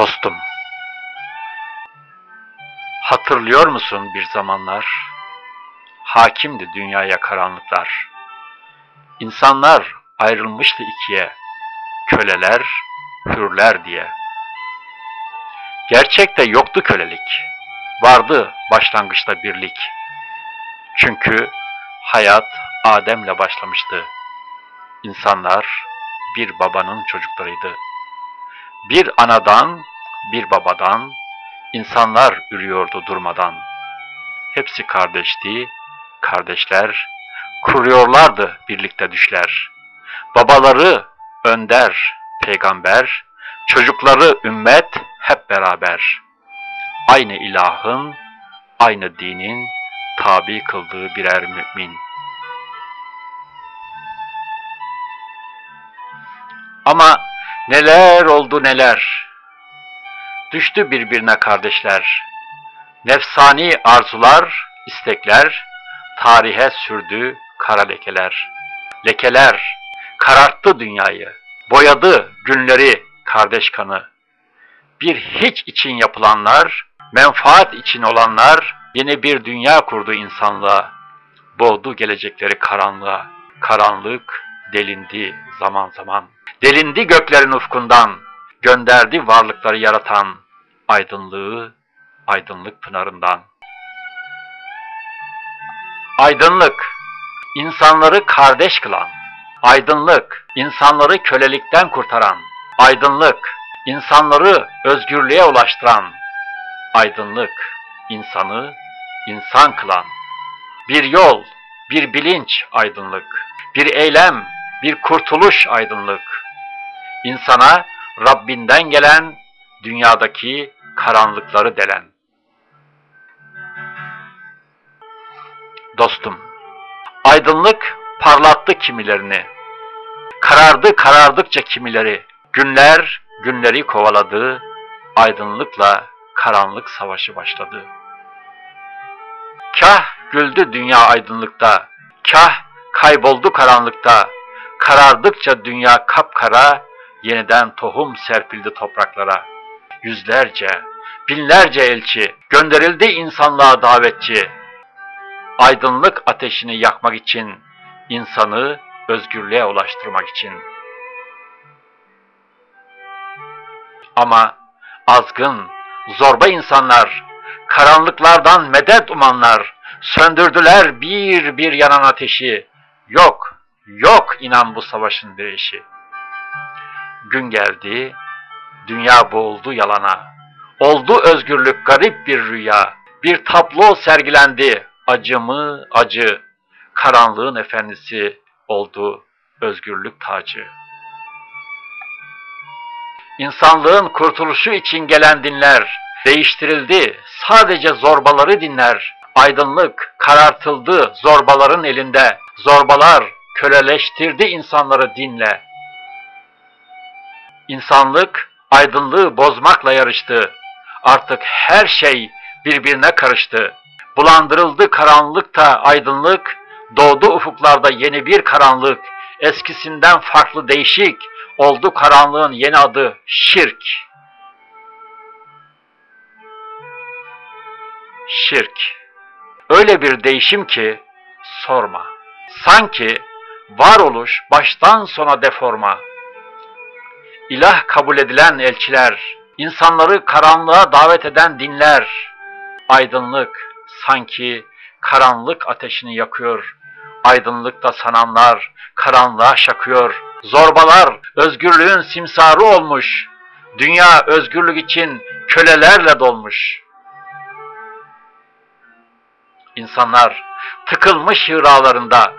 Dostum, hatırlıyor musun bir zamanlar? Hakimdi dünyaya karanlıklar. İnsanlar ayrılmıştı ikiye, köleler, hürler diye. Gerçekte yoktu kölelik, vardı başlangıçta birlik. Çünkü hayat Adem'le başlamıştı. İnsanlar bir babanın çocuklarıydı. Bir anadan, bir babadan insanlar ürüyordu durmadan. Hepsi kardeşti, kardeşler kuruyorlardı birlikte düşler. Babaları önder, peygamber, çocukları ümmet hep beraber. Aynı ilahın, aynı dinin tabi kıldığı birer mümin. Ama neler oldu neler. Düştü birbirine kardeşler. Nefsani arzular, istekler, tarihe sürdü kara lekeler. Lekeler kararttı dünyayı, boyadı günleri kardeş kanı. Bir hiç için yapılanlar, menfaat için olanlar yeni bir dünya kurdu insanlığa. Boğdu gelecekleri karanlığa. Karanlık delindi zaman zaman. Delindi göklerin ufkundan, gönderdi varlıkları yaratan aydınlığı aydınlık pınarından. Aydınlık, insanları kardeş kılan, aydınlık, insanları kölelikten kurtaran, aydınlık, insanları özgürlüğe ulaştıran, aydınlık, insanı insan kılan, bir yol, bir bilinç aydınlık, bir eylem, bir kurtuluş aydınlık, insana Rabbinden gelen dünyadaki karanlıkları delen. Dostum, aydınlık parlattı kimilerini, karardı karardıkça kimileri, günler günleri kovaladı, aydınlıkla karanlık savaşı başladı. Kah güldü dünya aydınlıkta, kah kayboldu karanlıkta, karardıkça dünya kapkara, yeniden tohum serpildi topraklara. Yüzlerce, binlerce elçi gönderildi insanlığa davetçi. Aydınlık ateşini yakmak için, insanı özgürlüğe ulaştırmak için. Ama azgın, zorba insanlar, karanlıklardan medet umanlar, söndürdüler bir bir yanan ateşi. Yok, yok inan bu savaşın bir eşi. Gün geldi, dünya boğuldu yalana. Oldu özgürlük garip bir rüya. Bir tablo sergilendi, acı mı acı. Karanlığın efendisi oldu özgürlük tacı. İnsanlığın kurtuluşu için gelen dinler değiştirildi. Sadece zorbaları dinler. Aydınlık karartıldı zorbaların elinde. Zorbalar köleleştirdi insanları dinle. İnsanlık aydınlığı bozmakla yarıştı. Artık her şey birbirine karıştı. Bulandırıldı karanlıkta aydınlık, doğdu ufuklarda yeni bir karanlık. Eskisinden farklı değişik, oldu karanlığın yeni adı şirk. Şirk. Öyle bir değişim ki sorma. Sanki varoluş baştan sona deforma ilah kabul edilen elçiler, insanları karanlığa davet eden dinler, aydınlık sanki karanlık ateşini yakıyor, aydınlıkta sananlar karanlığa şakıyor, zorbalar özgürlüğün simsarı olmuş, dünya özgürlük için kölelerle dolmuş. İnsanlar tıkılmış hıralarında,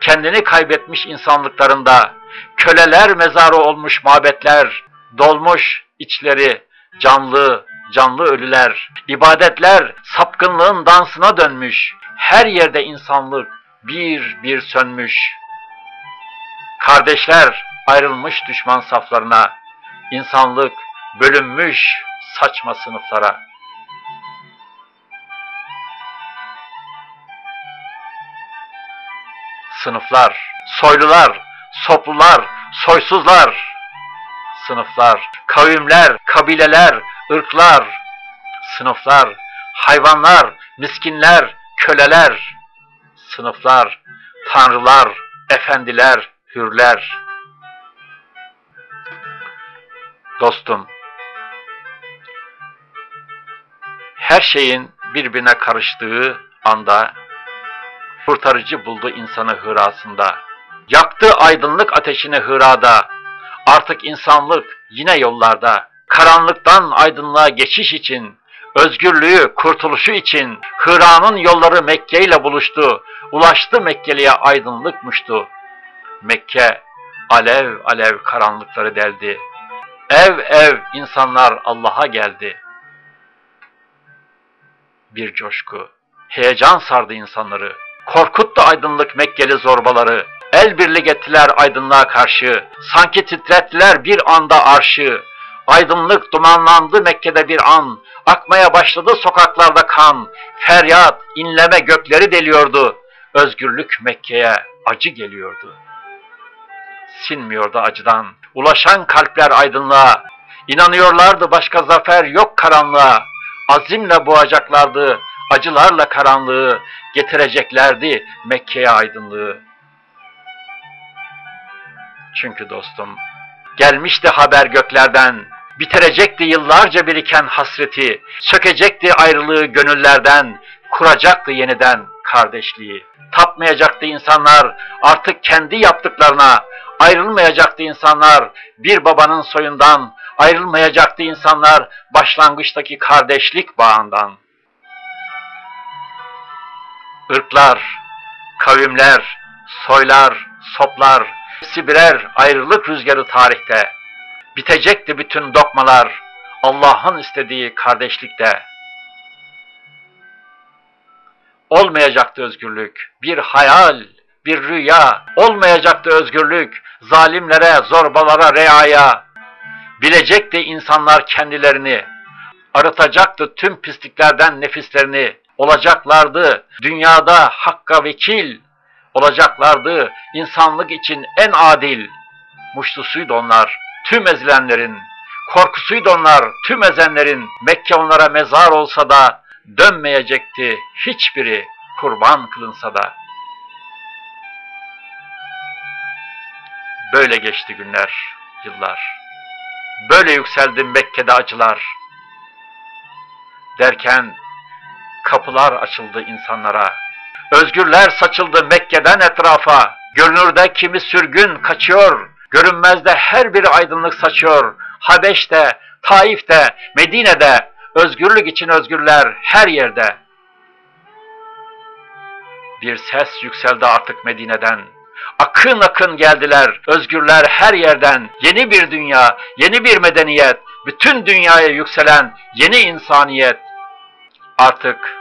kendini kaybetmiş insanlıklarında, köleler mezarı olmuş mabetler, dolmuş içleri canlı, canlı ölüler, ibadetler sapkınlığın dansına dönmüş, her yerde insanlık bir bir sönmüş. Kardeşler ayrılmış düşman saflarına, insanlık bölünmüş saçma sınıflara. Sınıflar, soylular, soplular, soysuzlar, sınıflar, kavimler, kabileler, ırklar, sınıflar, hayvanlar, miskinler, köleler, sınıflar, tanrılar, efendiler, hürler. Dostum, her şeyin birbirine karıştığı anda kurtarıcı buldu insanı hırasında. Yaktı aydınlık ateşini hırada. Artık insanlık yine yollarda. Karanlıktan aydınlığa geçiş için, özgürlüğü, kurtuluşu için Hıra'nın yolları Mekke ile buluştu. Ulaştı Mekkeli'ye aydınlıkmıştı. Mekke alev alev karanlıkları deldi. Ev ev insanlar Allah'a geldi. Bir coşku, heyecan sardı insanları. Korkuttu aydınlık Mekkeli zorbaları. El birlik ettiler aydınlığa karşı. Sanki titrettiler bir anda arşı. Aydınlık dumanlandı Mekke'de bir an. Akmaya başladı sokaklarda kan. Feryat, inleme gökleri deliyordu. Özgürlük Mekke'ye acı geliyordu. Sinmiyordu acıdan. Ulaşan kalpler aydınlığa. İnanıyorlardı başka zafer yok karanlığa. Azimle boğacaklardı acılarla karanlığı getireceklerdi Mekke'ye aydınlığı. Çünkü dostum, gelmişti haber göklerden, bitirecekti yıllarca biriken hasreti, sökecekti ayrılığı gönüllerden, kuracaktı yeniden kardeşliği. Tapmayacaktı insanlar artık kendi yaptıklarına, ayrılmayacaktı insanlar bir babanın soyundan, ayrılmayacaktı insanlar başlangıçtaki kardeşlik bağından ırklar, kavimler, soylar, soplar, hepsi birer ayrılık rüzgarı tarihte. Bitecekti bütün dokmalar Allah'ın istediği kardeşlikte. Olmayacaktı özgürlük, bir hayal, bir rüya, olmayacaktı özgürlük, zalimlere, zorbalara, reaya. Bilecekti insanlar kendilerini, arıtacaktı tüm pisliklerden nefislerini, olacaklardı. Dünyada hakka vekil olacaklardı. İnsanlık için en adil. Muşlusuydu onlar tüm ezilenlerin. Korkusuydu onlar tüm ezenlerin. Mekke onlara mezar olsa da dönmeyecekti hiçbiri kurban kılınsa da. Böyle geçti günler, yıllar. Böyle yükseldi Mekke'de acılar. Derken kapılar açıldı insanlara. Özgürler saçıldı Mekke'den etrafa. Görünürde kimi sürgün kaçıyor. Görünmezde her biri aydınlık saçıyor. Habeş'te, Taif'te, Medine'de özgürlük için özgürler her yerde. Bir ses yükseldi artık Medine'den. Akın akın geldiler özgürler her yerden. Yeni bir dünya, yeni bir medeniyet, bütün dünyaya yükselen yeni insaniyet. Artık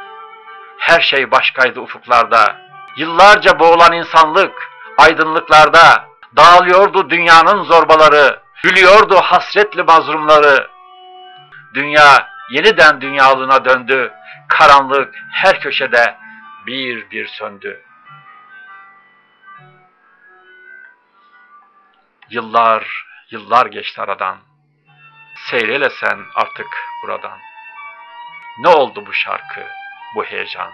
her şey başkaydı ufuklarda. Yıllarca boğulan insanlık aydınlıklarda dağılıyordu dünyanın zorbaları, gülüyordu hasretli mazlumları. Dünya yeniden dünyalığına döndü. Karanlık her köşede bir bir söndü. Yıllar, yıllar geçti aradan. Seyreyle sen artık buradan. Ne oldu bu şarkı, bu heyecan?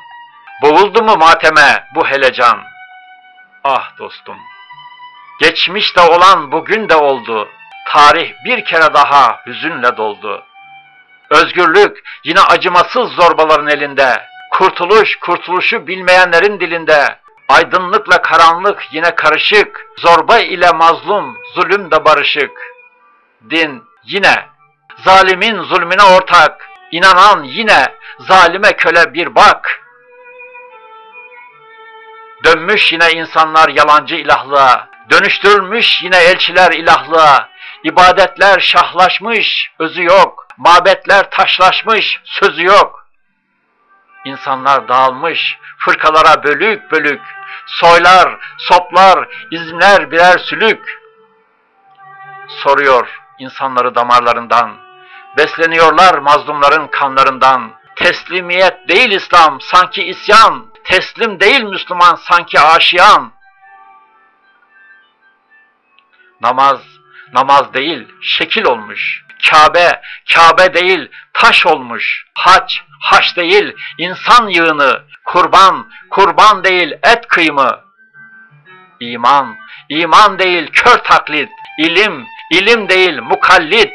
Boğuldu mu mateme bu helecan? Ah dostum, geçmişte olan bugün de oldu. Tarih bir kere daha hüzünle doldu. Özgürlük yine acımasız zorbaların elinde. Kurtuluş, kurtuluşu bilmeyenlerin dilinde. Aydınlıkla karanlık yine karışık. Zorba ile mazlum, zulüm de barışık. Din yine zalimin zulmüne ortak. İnanan yine zalime köle bir bak. Dönmüş yine insanlar yalancı ilahlığa, dönüştürülmüş yine elçiler ilahlığa, ibadetler şahlaşmış, özü yok, mabetler taşlaşmış, sözü yok. İnsanlar dağılmış, fırkalara bölük bölük, soylar, soplar, izimler birer sülük. Soruyor insanları damarlarından, Besleniyorlar mazlumların kanlarından. Teslimiyet değil İslam, sanki isyan. Teslim değil Müslüman, sanki aşiyan. Namaz, namaz değil şekil olmuş. Kabe, Kabe değil taş olmuş. Hac, haç değil insan yığını. Kurban, kurban değil et kıymı. İman, iman değil kör taklit. İlim, ilim değil mukallit.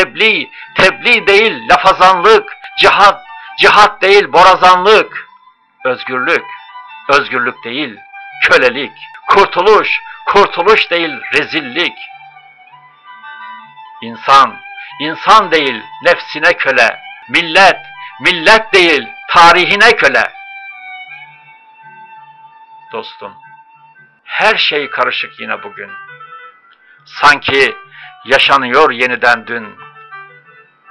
Tebliğ, tebliğ değil lafazanlık. Cihat, cihat değil borazanlık. Özgürlük, özgürlük değil kölelik. Kurtuluş, kurtuluş değil rezillik. İnsan, insan değil nefsine köle. Millet, millet değil tarihine köle. Dostum, her şey karışık yine bugün. Sanki yaşanıyor yeniden dün.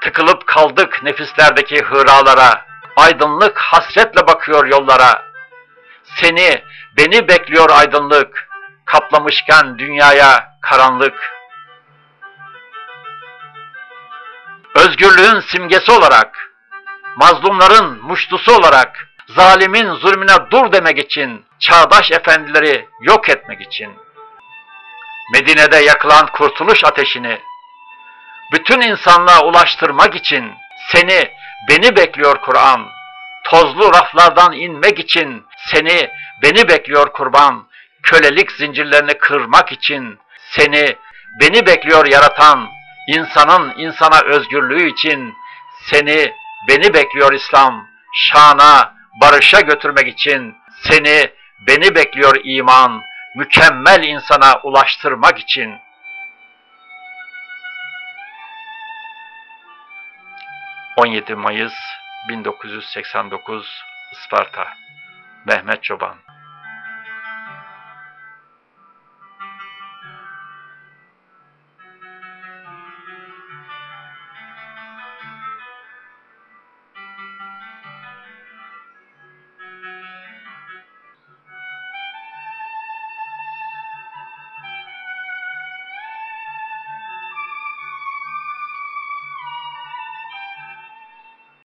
Tıkılıp kaldık nefislerdeki hıralara. Aydınlık hasretle bakıyor yollara. Seni, beni bekliyor aydınlık. Kaplamışken dünyaya karanlık. Özgürlüğün simgesi olarak, mazlumların muştusu olarak, zalimin zulmüne dur demek için, çağdaş efendileri yok etmek için, Medine'de yakılan kurtuluş ateşini, bütün insanlığa ulaştırmak için seni, beni bekliyor Kur'an. Tozlu raflardan inmek için seni, beni bekliyor kurban. Kölelik zincirlerini kırmak için seni, beni bekliyor yaratan. insanın insana özgürlüğü için seni, beni bekliyor İslam. Şana, barışa götürmek için seni, beni bekliyor iman. Mükemmel insana ulaştırmak için. ...17 Mayıs 1989 Isparta. Mehmet Çoban